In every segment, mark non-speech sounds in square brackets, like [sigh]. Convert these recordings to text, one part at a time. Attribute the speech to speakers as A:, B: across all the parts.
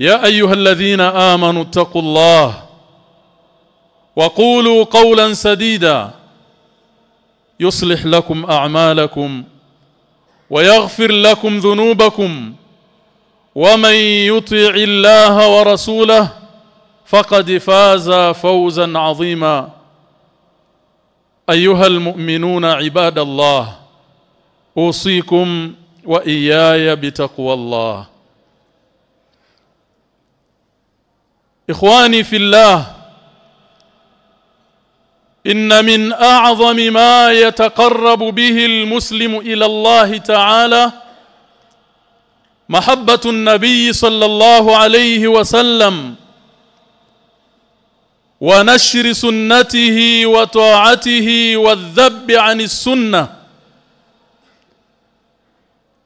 A: يا أيها الذين آمنوا اتقوا الله وقولوا قولا سديدا يصلح لكم أعمالكم ويغفر لكم ذنوبكم ومن يطع الله ورسوله فقد فاز فوزا عظيما أيها المؤمنون عباد الله أوصيكم وإياي بتقوى الله إخواني في الله إن من أعظم ما يتقرب به المسلم إلى الله تعالى محبة النبي صلى الله عليه وسلم ونشر سنته وطاعته والذب عن السنة.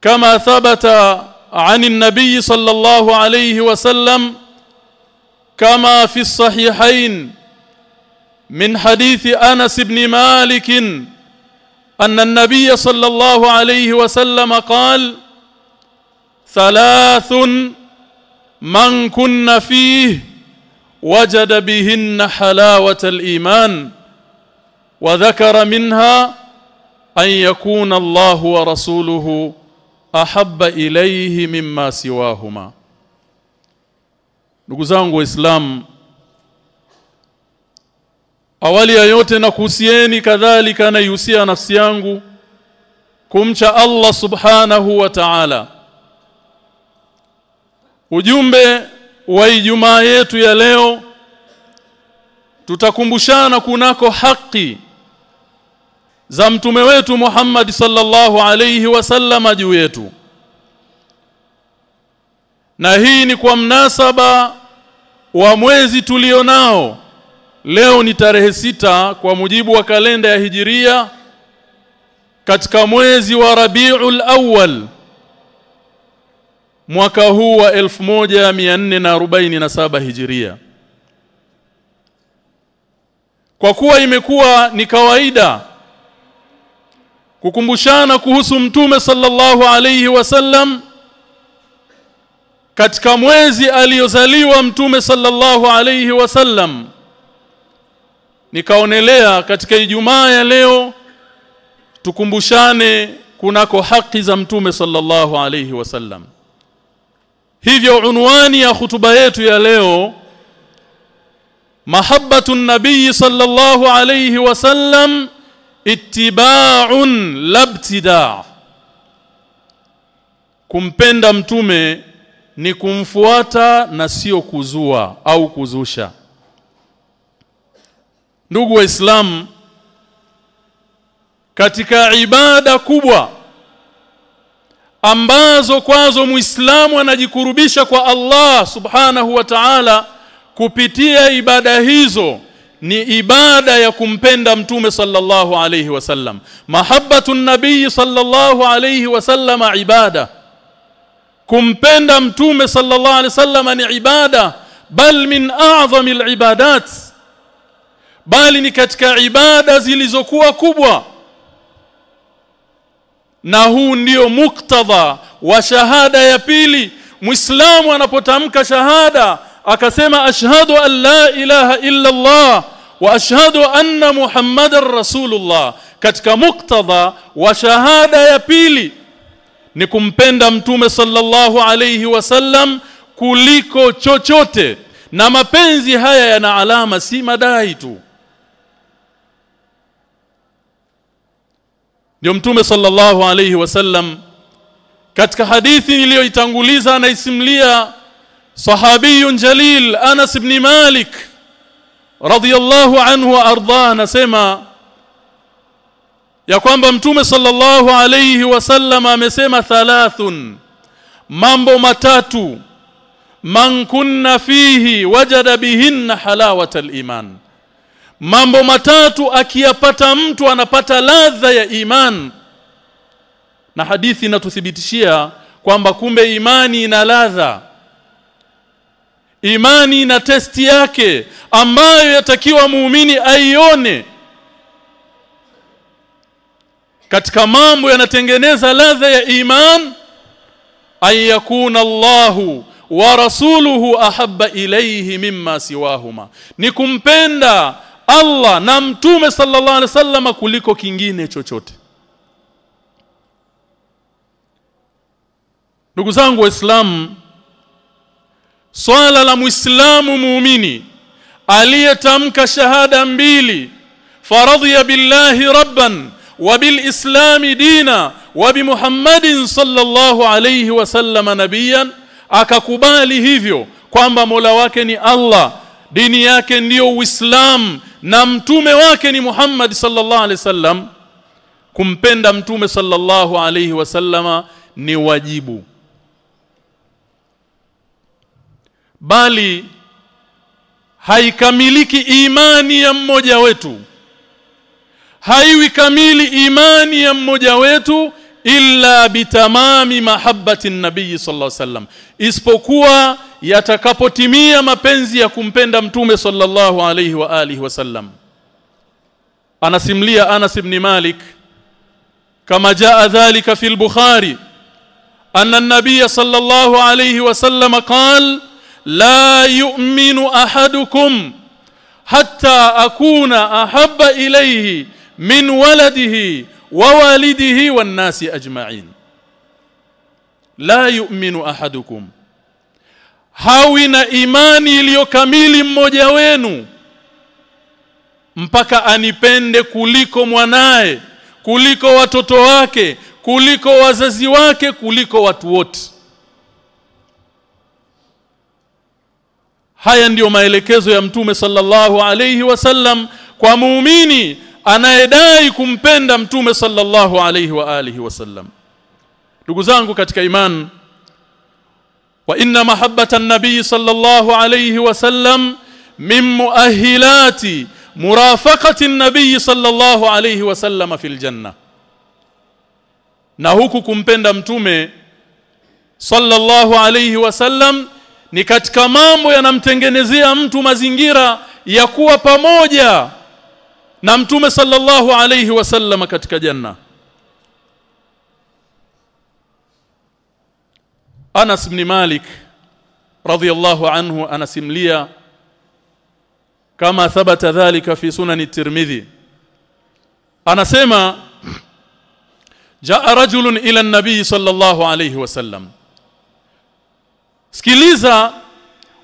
A: كما ثبت عن النبي صلى الله عليه وسلم كما في الصحيحين من حديث أنس بن مالك أن النبي صلى الله عليه وسلم قال ثلاث من كن فيه وجد بهن حلاوة الإيمان وذكر منها أن يكون الله ورسوله أحب ilayhi mimma siwahuma ndugu zangu waislamu awali ya yote na kuhusieni kadhalika na yuhusia nafsi yangu kumcha Allah subhanahu wa ta'ala. Ujumbe wa Ijumaa yetu ya leo tutakumbushana kunako haki za mtume wetu Muhammad sallallahu alayhi wasallama juu yetu na hii ni kwa mnasaba wa mwezi tulionao leo ni tarehe sita kwa mujibu wa kalenda ya hijiria katika mwezi wa Rabiul Awwal mwaka huu wa 1447 hijiria. Kwa kuwa imekuwa ni kawaida kukumbushana kuhusu mtume sallallahu alayhi wasallam katika mwezi aliozaliwa mtume sallallahu alayhi wasallam nikaonelea katika Ijumaa ya leo tukumbushane kunako haki za mtume sallallahu alayhi wasallam hivyo unwani ya hutuba yetu ya leo mahabbatu nabii sallallahu alayhi wasallam ittiba'un labtida. Kumpenda mtume ni kumfuata na sio kuzua au kuzusha. Ndugu waislamu katika ibada kubwa ambazo kwazo muislamu anajikurubisha kwa Allah subhanahu wa ta'ala kupitia ibada hizo ni ibada ya kumpenda mtume sallallahu alayhi wasallam mahabbatu nabii sallallahu alayhi wasallam ibada kumpenda mtume sallallahu alaihi wasallam ni ibada bal min a'zami al-ibadat bali ni katika ibada zilizokuwa kubwa. Na huu ndio muktadha wa shahada ya pili. Muislamu anapotamka shahada akasema ashhadu an la ilaha illa Allah wa ashhadu anna muhammadar rasulullah. Katika muktadha wa shahada ya pili ni kumpenda mtume sallallahu alayhi wasallam kuliko chochote. Na mapenzi haya yana alama si madai tu. Ndio mtume sallallahu alayhi wasallam katika hadithi niliyoitanguliza anaisimlia sahabiyun jalil Anas ibn Malik radiyallahu anhu wa arda anasema ya kwamba mtume sallallahu alayhi wasallam amesema thalathun mambo matatu man kunna fihi wajada bihinna halawata iman mambo matatu akiyapata mtu anapata ladha ya iman. Na hadithi inatuthibitishia kwamba kumbe imani ina ladha. Imani ina testi yake ambayo yatakiwa muumini aione katika mambo yanatengeneza ladha ya iman ayakuna yakuna Allahu wa rasuluhu ahabba ilayhi mimma siwahuma. Ni kumpenda Allah na mtume sallallahu alaihi wasallam kuliko kingine chochote. Ndugu zangu waislamu swala la muislamu muumini aliyetamka shahada mbili faradhiya billahi rabban wa bilislami dina wa الله sallallahu alayhi نبيا nabiyan akakubali hivyo kwamba Mola wake ni Allah dini yake ndiyo Uislamu na mtume wake ni Muhammad sallallahu alaihi wasallam kumpenda mtume sallallahu alaihi wasallama ni wajibu. Bali haikamiliki imani ya mmoja wetu haiwi kamili imani ya mmoja wetu illa bitamami mahabbati nabii sallallahu wasallam. Isipokuwa yatakapotimia mapenzi ya kumpenda mtume sallallahu alaihi wa alihi wasallam. Anasimlia Anas ibn Malik kama jaa dhalika fi al-Bukhari anna an-nabiy sallallahu alaihi wasallam qala la yu'minu ahadukum hatta akuna ahabba ilayhi min waladihi wa walidihi wan nasi ajma'in. La yu'minu ahadukum. Hawi na imani iliyokamili mmoja wenu mpaka anipende kuliko mwanaye kuliko watoto wake kuliko wazazi wake kuliko watu wote. Haya ndiyo maelekezo ya mtume sallallahu alayhi wasallam kwa muumini anayedai kumpenda mtume sallallahu alayhi wa alihi wasallam ndugu zangu katika imani wa inna mahabbata an-nabii sallallahu alayhi wasallam min muahilati murafaqati an-nabii sallallahu alayhi wasallam fil janna. Na huku kumpenda mtume sallallahu alayhi wasallam ni katika mambo yanamtengenezea mtu mazingira ya kuwa pamoja na mtume sallallahu alayhi wasallam katika janna. Anas ibn Malik radhiyallahu anhu anasimlia kama thabata dhalika fi sunan at-Tirmidhi anasema jaa rajulun ila an-nabii sallallahu alayhi wasallam sikiliza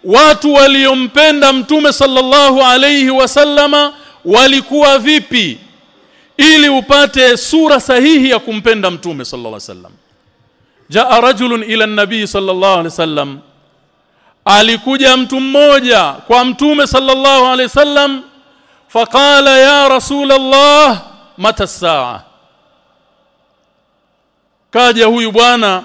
A: watu waliompenda mtume sallallahu alayhi wasallama walikuwa vipi ili upate sura sahihi ya kumpenda mtume sallallahu alaihi wasallam. Jaa rajulun ila nabii sallallahu alaihi wasallam. Alikuja mtu mmoja kwa mtume sallallahu alaihi wasallam faqala ya rasulullah mata saa? Kaja huyu bwana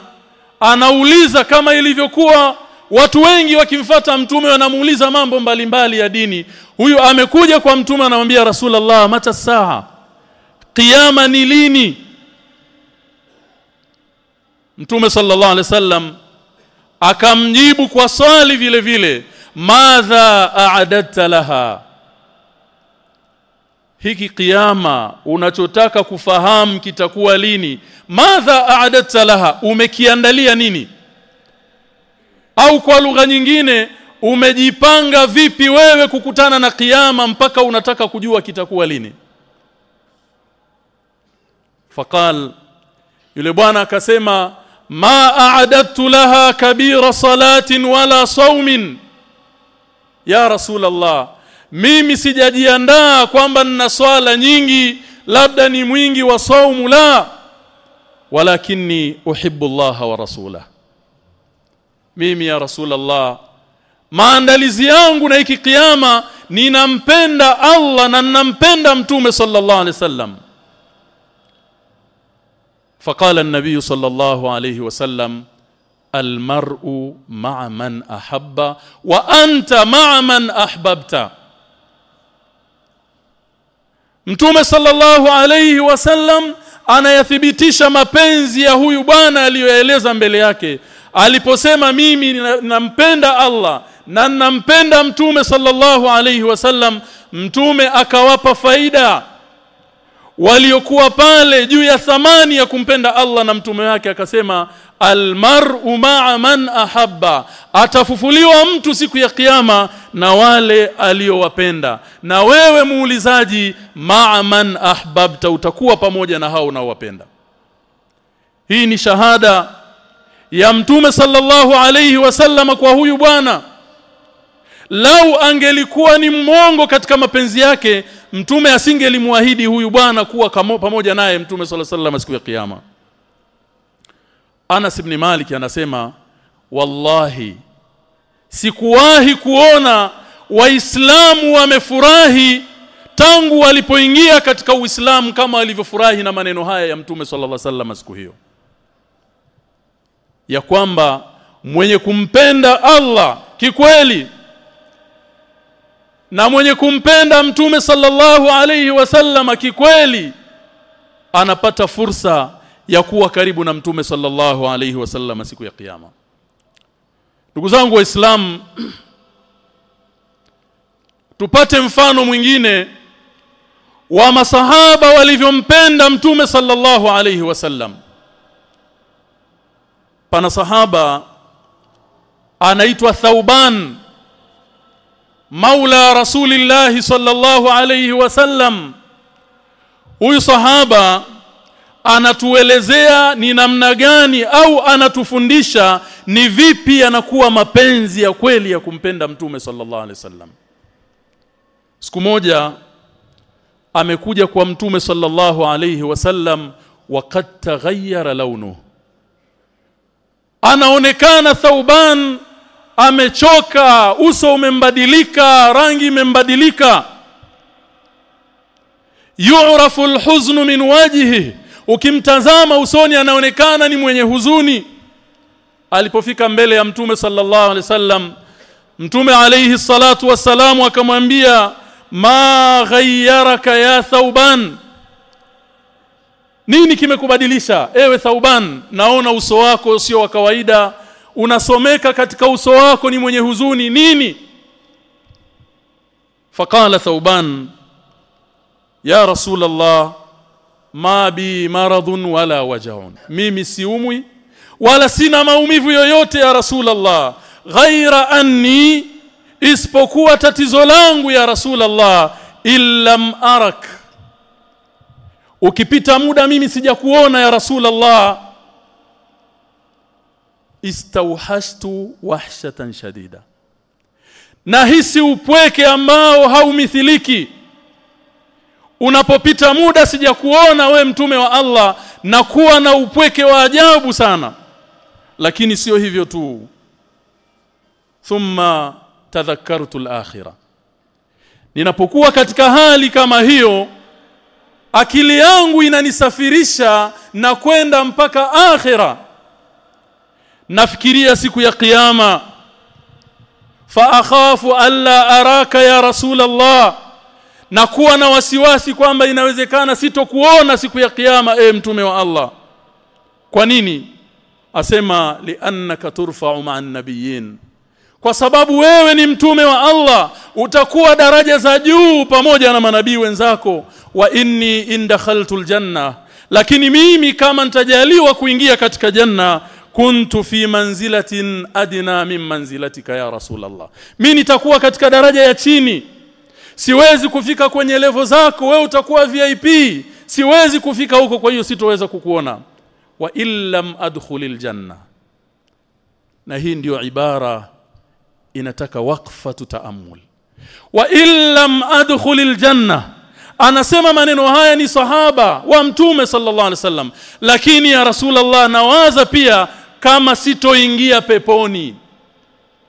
A: anauliza kama ilivyokuwa watu wengi wakimfata mtume wanamuuliza mambo mbalimbali mbali ya dini huyu amekuja kwa mtume anamwambia rasulullah mata saa kiyama ni lini? Mtume sallallahu alaihi wasallam akamjibu kwa swali vile vile madha aadatta laha? Hiki kiyama unachotaka kufahamu kitakuwa lini? Madha aadatta laha? Umekiandalia nini? Au kwa lugha nyingine umejipanga vipi wewe kukutana na kiyama mpaka unataka kujua kitakuwa lini? Faqal yule bwana akasema ma a'adattu laha kabira salatin wala saumin. Ya rasulullah mimi sijajiandaa kwamba nina swala nyingi labda ni mwingi wa saumu la. Walakinni uhibbu Allah wa rasulah mimi ya rasulullah maandalizi yangu na hiki kiyama ninampenda Allah na ninampenda mtume sallallahu alaihi wasallam فقال النبي صلى الله عليه وسلم المرء مع من أحب وأنت مع من أحببت Mtume sallallahu alayhi wasallam anayathibitisha mapenzi ya huyu bwana aliyoeleza mbele yake aliposema mimi nampenda Allah na nampenda mtume sallallahu alayhi wasallam mtume akawapa faida. Waliokuwa pale juu ya thamani ya kumpenda Allah na mtume wake akasema almar'u ma'a man ahabba. Atafufuliwa mtu siku ya kiyama na wale aliowapenda. Na wewe muulizaji ma'a man ahbabta utakuwa pamoja na hao unaowapenda. Hii ni shahada ya mtume sallallahu alayhi wasallam kwa huyu bwana lau angelikuwa ni mmongo katika mapenzi yake mtume asingelimwahidi huyu bwana kuwa kamo, pamoja naye mtume sallallahu alaihi wasallam siku ya kiyama. Anas ibn Malik anasema wallahi sikuwahi kuona waislamu wamefurahi tangu walipoingia katika uislamu kama walivyofurahi na maneno haya ya mtume sallallahu alaihi wasallam siku hiyo. Ya kwamba mwenye kumpenda Allah kikweli na mwenye kumpenda mtume sallallahu alayhi wasallam kikweli anapata fursa ya kuwa karibu na mtume sallallahu alayhi wasallam siku ya kiyama. Ndugu zangu waislamu [clears throat] tupate mfano mwingine wa masahaba walivyompenda mtume sallallahu alayhi wasallam pana sahaba anaitwa Thauban maula rasulillahi sallallahu alayhi wasallam huyu sahaba anatuelezea ni namna gani au anatufundisha ni vipi anakuwa mapenzi ya kweli ya kumpenda mtume sallallahu alaihi wasallam siku moja amekuja kwa mtume sallallahu alaihi wasallam wakati taghayyara launu anaonekana Thauban amechoka uso umembadilika rangi imembadilika. Yu'rafu alhuznu min wajhihi. Ukimtazama usoni anaonekana ni mwenye huzuni. Alipofika mbele ya mtume sallallahu alaihi wasallam mtume alaihi salatu wassalamu akamwambia ma ghayyaraka ya thauban? Nini kimekubadilisha? Ewe thauban naona uso wako sio wa kawaida unasomeka katika uso wako ni mwenye huzuni nini? Faqala thauban ya rasul allah ma bi maradhun wala waja'un. Mimi siumwi wala sina maumivu yoyote ya rasul allah ghaira anni isipokuwa tatizo langu ya rasulullah illam arak. Ukipita muda mimi sijakuona ya rasulullah istauhashtu wahshatan shadida. Nahisi upweke ambao haumithiliki. Unapopita muda sijakuona we mtume wa Allah na kuwa na upweke wa ajabu sana. Lakini sio hivyo tu. Thumma tadhakkartu al-akhirah ninapokuwa katika hali kama hiyo akili yangu inanisafirisha na kwenda mpaka akhira nafikiria siku ya kiyama. Fa akhafu alla araka ya rasul Allah na kuwa na wasiwasi kwamba inawezekana sitokuona siku ya kiyama e mtume wa Allah. Kwa nini? Asema liannaka turfa'u ma'an nabiyyin kwa sababu wewe ni mtume wa Allah utakuwa daraja za juu pamoja na manabii wenzako. Wa inni indakhaltul janna. Lakini mimi kama nitajaliwa kuingia katika janna kuntu fi manzilatin adna min manzilatika ya rasulullah mimi nitakuwa katika daraja ya chini. Siwezi kufika kwenye levo zako wewe utakuwa VIP siwezi kufika huko kwa hiyo sitoweza kukuona. Wa illam adkhulil janna. Na hii ndiyo ibara inataka wakfa tutaamul. Wa illam adkhulil janna. Anasema maneno haya ni sahaba wa mtume sallallahu alaihi wasallam. Lakini ya rasulullah nawaza pia kama sitoingia peponi.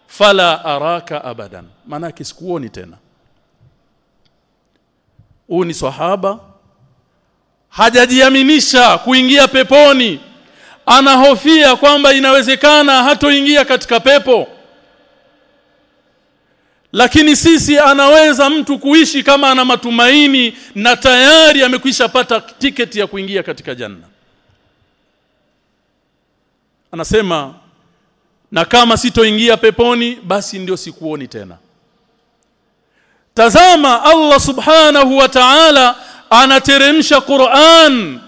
A: Fala araka abadan. Maana sikuoni tena. Huu ni sahaba hajajiaminisha kuingia peponi. Anahofia kwamba inawezekana hatoingia katika pepo. Lakini sisi anaweza mtu kuishi kama ana matumaini na tayari amekwishapata tiketi ya kuingia katika janna anasema na kama sitoingia peponi basi ndio sikuoni tena. Tazama Allah subhanahu wa ta'ala anateremsha Qur'an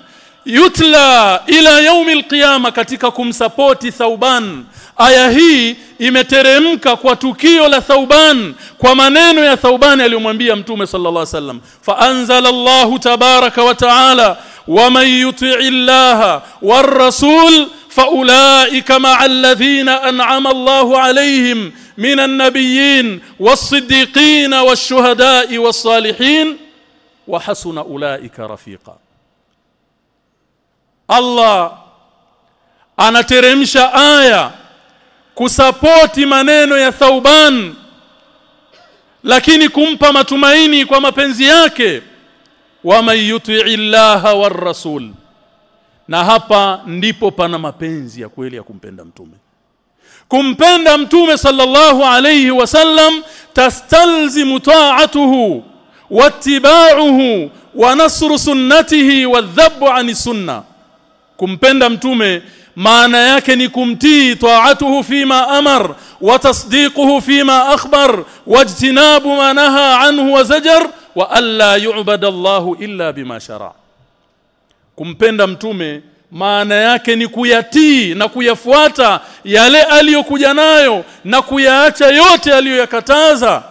A: yutla ila yaumi alqiyama katika kumsapoti Thauban. Aya hii imeteremka kwa tukio la Thauban kwa maneno ya Thauban aliyomwambia Mtume sallallahu alaihi wasallam fa anzalallahu tabaraka wa taala waman yuti' illaha war rasul فأولئك مع الذين أنعم الله عليهم من النبيين والصديقين والشهداء والصالحين وحسن أولئك رفيقا. الله أنا ترمش آية kusapoti maneno ya Thauban lakini kumpa matumaini kwa mapenzi yake wa mayuti illaha warasul na hapa ndipo pana mapenzi ya kweli ya kumpenda mtume. Kumpenda mtume sallallahu alayhi wasallam tastalzimu ta'atuhu wattiba'uhu wa nasru sunnatihi wadhabu ani sunna. Kumpenda mtume maana yake ni kumtii ta'atuhu fima amar wa tasdiquhu fima akhbar wajtinabu ma naha anhu wa zajar wa alla yu'bada Allahu illa bima shara kumpenda mtume maana yake ni kuyatii na kuyafuata yale aliyokuja nayo na kuyaacha yote aliyoyakataza.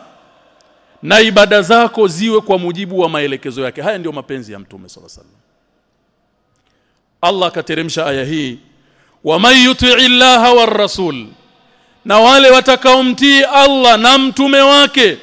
A: Na ibada zako ziwe kwa mujibu wa maelekezo yake. Haya ndiyo mapenzi ya mtume sala sallam Allah akateremsha aya hii wa may yuti'i llaha war rasul na wale watakaomtii Allah na mtume wake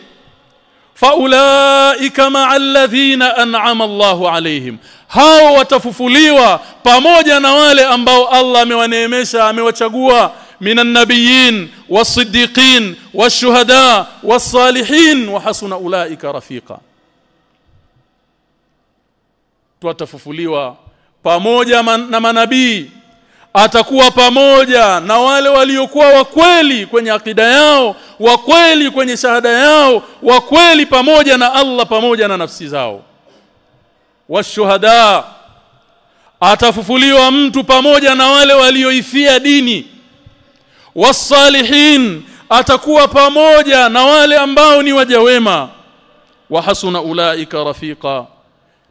A: faulaika ma'al ladhina an'ama Allahu alaihim hao watafufuliwa pamoja na wale ambao Allah amewaneemesha amewachagua. Minan nabiyyin wasiddiqin washuhada wash-shuhada wa hasuna ulaika rafiqa. Tuatafufuliwa pamoja man, na manabii. Atakuwa pamoja na wale waliokuwa wakweli kwenye akida yao wakweli kwenye shahada yao wakweli pamoja na Allah pamoja na nafsi zao washuhada atafufuliwa mtu pamoja na wale walioifia dini. Wasalihin atakuwa pamoja na wale ambao ni waja wema. Wa hasuna ulaika rafiqa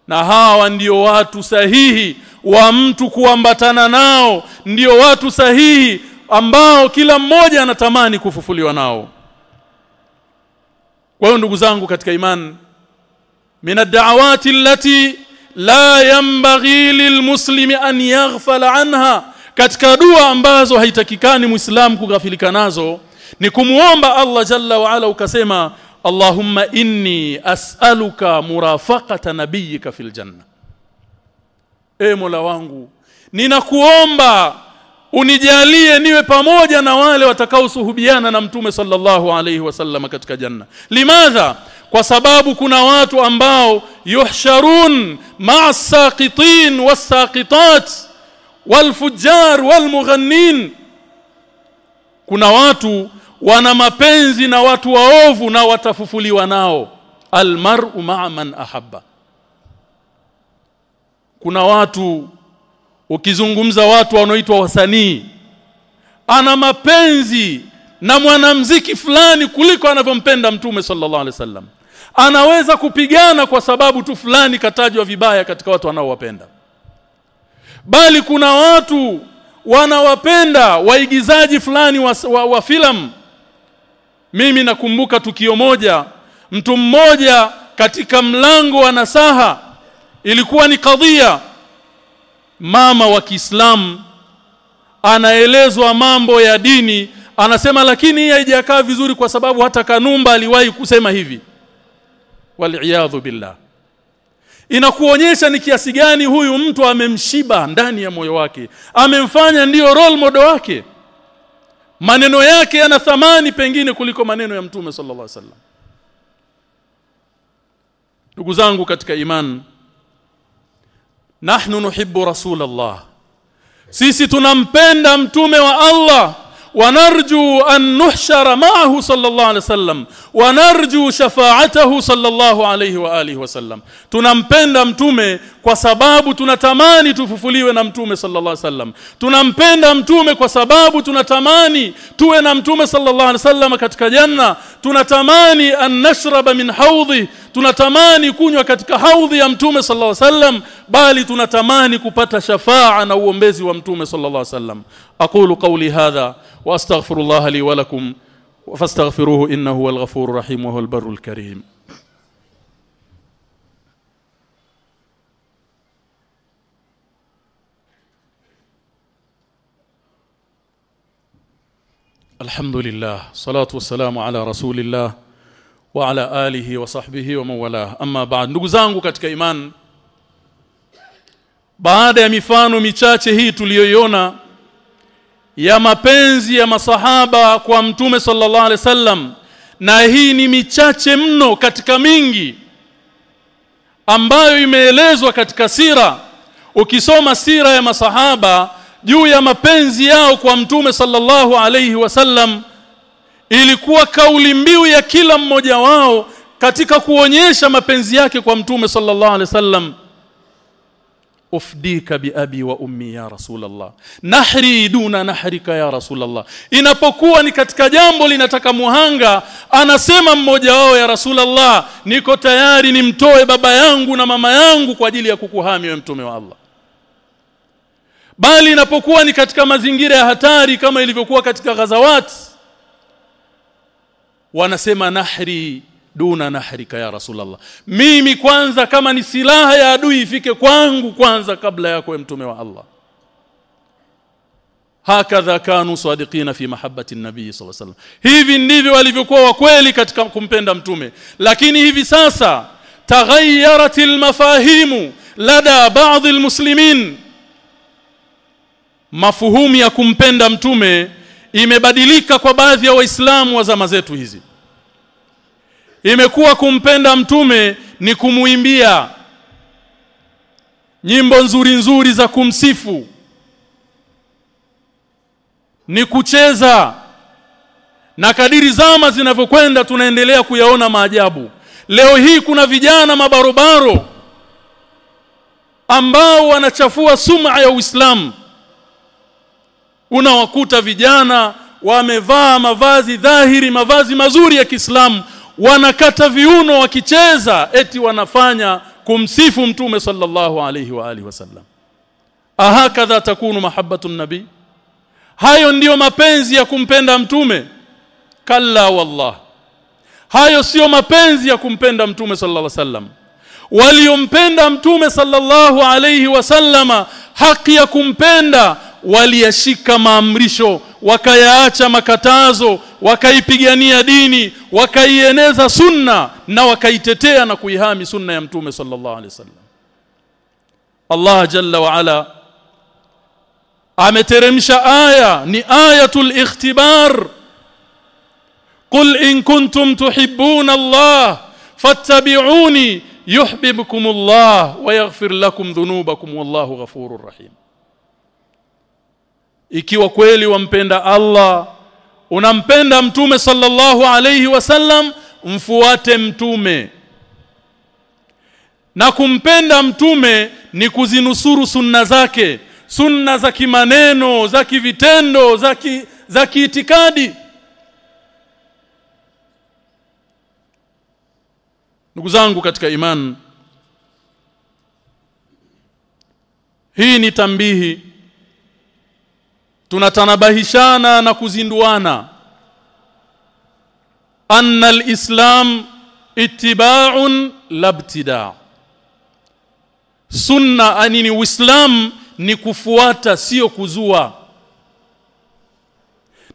A: na hawa ndio watu sahihi wa mtu kuambatana nao ndio watu sahihi ambao kila mmoja anatamani kufufuliwa nao. Kwa hiyo ndugu zangu katika imani min ad-da'awati allati la yanbaghi lilmuslimi an yaghfala anha. Katika dua ambazo haitakikani muislamu kughafilika nazo ni kumuomba Allah jalla wa ala ukasema Allahumma inni as'aluka murafaqata nabiyyika fil janna. E Mola wangu ninakuomba unijalie niwe pamoja na wale watakaosuhubiana na mtume sallallahu alayhi wasallam katika janna. Limadha kwa sababu kuna watu ambao yuhsharun ma'a saqitin was-saqitat wal-fujjar wal-mughannin kuna watu wana mapenzi na watu waovu na watafufuliwa nao. Almar'u ma'a man ahabba. Kuna watu ukizungumza watu wanaoitwa wasanii ana mapenzi na mwanamziki fulani kuliko anavyompenda mtume sallallahu alaihi wasallam anaweza kupigana kwa sababu tu fulani katajwa vibaya katika watu wanaowapenda. Bali kuna watu wanawapenda waigizaji fulani wa, wa, wa filamu. Mimi nakumbuka tukio moja. Mtu mmoja katika mlango wa nasaha ilikuwa ni kadhia. Mama wa Kiislamu anaelezwa mambo ya dini anasema lakini hii haijakaa vizuri kwa sababu hata Kanumba aliwahi kusema hivi wal billah. Inakuonyesha ni kiasi gani huyu mtu amemshiba ndani ya moyo wake. Amemfanya ndiyo role model wake. Maneno yake yana thamani pengine kuliko maneno ya mtume sallallahu alaihi wasallam. Ndugu zangu katika iman nahnu nuhibbu rasulallah sisi tunampenda mtume wa Allah ونرجو أن نحشر معه صلى الله عليه وسلم ونرجو شفاعته صلى الله عليه وآله وسلم tunampenda mtume kwa sababu tunatamani tufufuliwe na mtume sallallahu alaihi wasallam tunampenda mtume kwa sababu tunatamani tuwe na mtume sallallahu alaihi wasallam katika janna tunatamani an nashraba min haudhi tunatamani kunywa katika haudhi ya mtume sallallahu alaihi wasallam bali tunatamani kupata shafaa na uombezi wa mtume sallallahu alaihi wasallam aqulu qawli hadha واستغفر الله لي ولكم فاستغفروه انه هو الغفور الرحيم وهو البر الكريم الحمد لله صلاه والسلام على رسول الله وعلى اله وصحبه ومن والاه اما بعد ndugu zangu katika iman baada ya mifano michache hii tuliyoiona ya mapenzi ya masahaba kwa mtume sallallahu alaihi wasallam na hii ni michache mno katika mingi ambayo imeelezwa katika sira ukisoma sira ya masahaba juu ya mapenzi yao kwa mtume sallallahu alayhi wasallam ilikuwa kauli mbiu ya kila mmoja wao katika kuonyesha mapenzi yake kwa mtume sallallahu alayhi wasallam. Ufdika bi abi wa ummi ya rasulullah nahri duna nahrika ya rasulullah inapokuwa ni katika jambo linataka muhanga anasema mmoja wao ya rasulullah niko tayari nimtoe baba yangu na mama yangu kwa ajili ya kukuhamia mtume wa Allah bali inapokuwa ni katika mazingira ya hatari kama ilivyokuwa katika ghazawat wanasema nahri duna nahrika ya rasulullah. Mimi kwanza kama ni silaha ya adui ifike kwangu kwanza kabla yako mtume wa Allah. Hakadha kanu sadiqina fi mahabbati nabii sallallahu alaihi wasallam. Hivi ndivyo walivyokuwa wakweli katika kumpenda mtume. Lakini hivi sasa taghayyarat almafahimu lada baadhi almuslimin mafuhumu ya kumpenda mtume imebadilika kwa baadhi ya waislamu wa zama zetu hizi. Imekuwa kumpenda mtume ni kumuimbia nyimbo nzuri nzuri za kumsifu ni kucheza na kadiri zama zinavyokwenda tunaendelea kuyaona maajabu. Leo hii kuna vijana mabarobaro ambao wanachafua sum'a ya Uislamu unawakuta vijana wamevaa mavazi dhahiri mavazi mazuri ya Kiislamu. Wanakata viuno wakicheza eti wanafanya kumsifu mtume sallallahu alayhi wa alihi wasallam. Ahakadha takunu mahabbatu nabi. Hayo ndiyo mapenzi ya kumpenda mtume. Kalla wallah. Hayo sio mapenzi ya kumpenda mtume sallallahu alayhi wasallam waliompenda mtume sallallahu alayhi wasallama haki ya kumpenda waliyashika maamrisho wakayaacha makatazo wakaipigania dini wakaieneza sunna na wakaitetea na kuihami sunna ya mtume sallallahu alaihi wasallam Allah jalla wa ala ameteremsha aya ni ayatul ikhtibar qul in kuntum tuhibbuna Allah fattabi'uni yuhibbukum Allah wa yaghfir lakum dhunubakum wallahu ghafurur rahim ikiwa kweli wampenda Allah unampenda mtume sallallahu alayhi wasallam mfuate mtume. Na kumpenda mtume ni kuzinusuru sunna zake. Sunna za kimaneno za kivitendo za ki, za kiitikadi. Ndugu zangu katika imani hii ni tambihi tunatanabahishana na kuzinduana. Anna alislam ittiba'un labtida sunna anini uislam ni kufuata sio kuzua.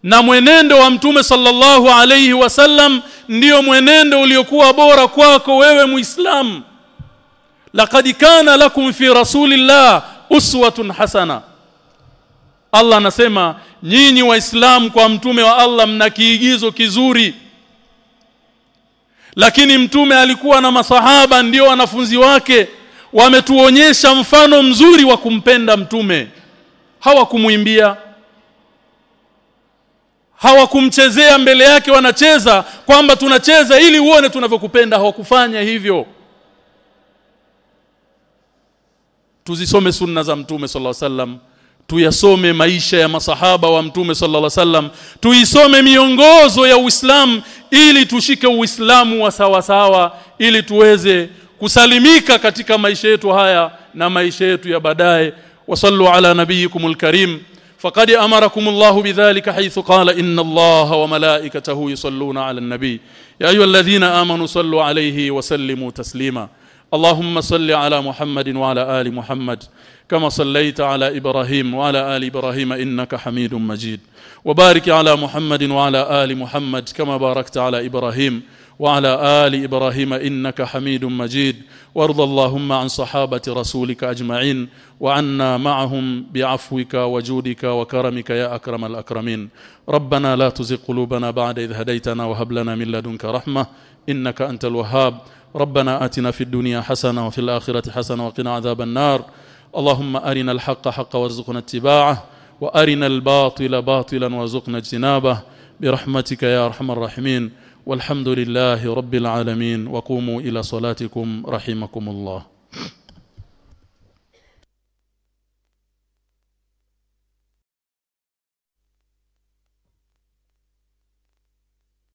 A: Na mwenendo wa mtume sallallahu alayhi wasallam ndio mwenendo uliokuwa bora kwako wewe muislam laqad kana lakum fi rasulillah uswatun hasana Allah anasema nyinyi waislamu kwa mtume wa Allah mna kiigizo kizuri. Lakini mtume alikuwa na masahaba ndio wanafunzi wake wametuonyesha mfano mzuri wa kumpenda mtume. Hawakumuimbia hawakumchezea mbele yake wanacheza kwamba tunacheza ili uone tunavyokupenda. Hawakufanya hivyo. Tuzisome sunna za mtume sallallahu alaihi wasallam tuyasome maisha ya masahaba wa mtume sallallahu alaihi wasallam tuisome miongozo ya Uislamu ili tushike Uislamu wa sawa sawa ili tuweze kusalimika katika maisha yetu haya na maisha yetu ya baadaye. Wasallu ala nabiyikumul karim. Faqad amarakumullahu bidhalika haythu qala inna allaha wa malaikatahu yusalluna ala an-nabi ya ayyuhalladhina amanu sallu alayhi wa sallimu taslima. Allahumma salli ala muhammadin wa ala ali muhammad. كما صليت على إبراهيم وعلى آل إبراهيم إنك حميد مجيد. وبارك على محمد وعلى آل محمد كما باركت على إبراهيم وعلى آل إبراهيم إنك حميد مجيد. وارض اللهم عن صحابة رسولك أجمعين وعنا معهم بعفوك وجودك وكرمك يا أكرم الأكرمين. ربنا لا تزغ قلوبنا بعد إذ هديتنا وهب لنا من لدنك رحمة إنك أنت الوهاب. ربنا آتنا في الدنيا حسنة وفي الآخرة حسنة وقنا عذاب النار. اللهم أرنا الحق حقا وارزقنا اتباعه وأرنا الباطل باطلا وارزقنا اجتنابه. برحمتك يا أرحم الراحمين. والحمد لله رب العالمين. وقوموا إلى صلاتكم رحمكم الله.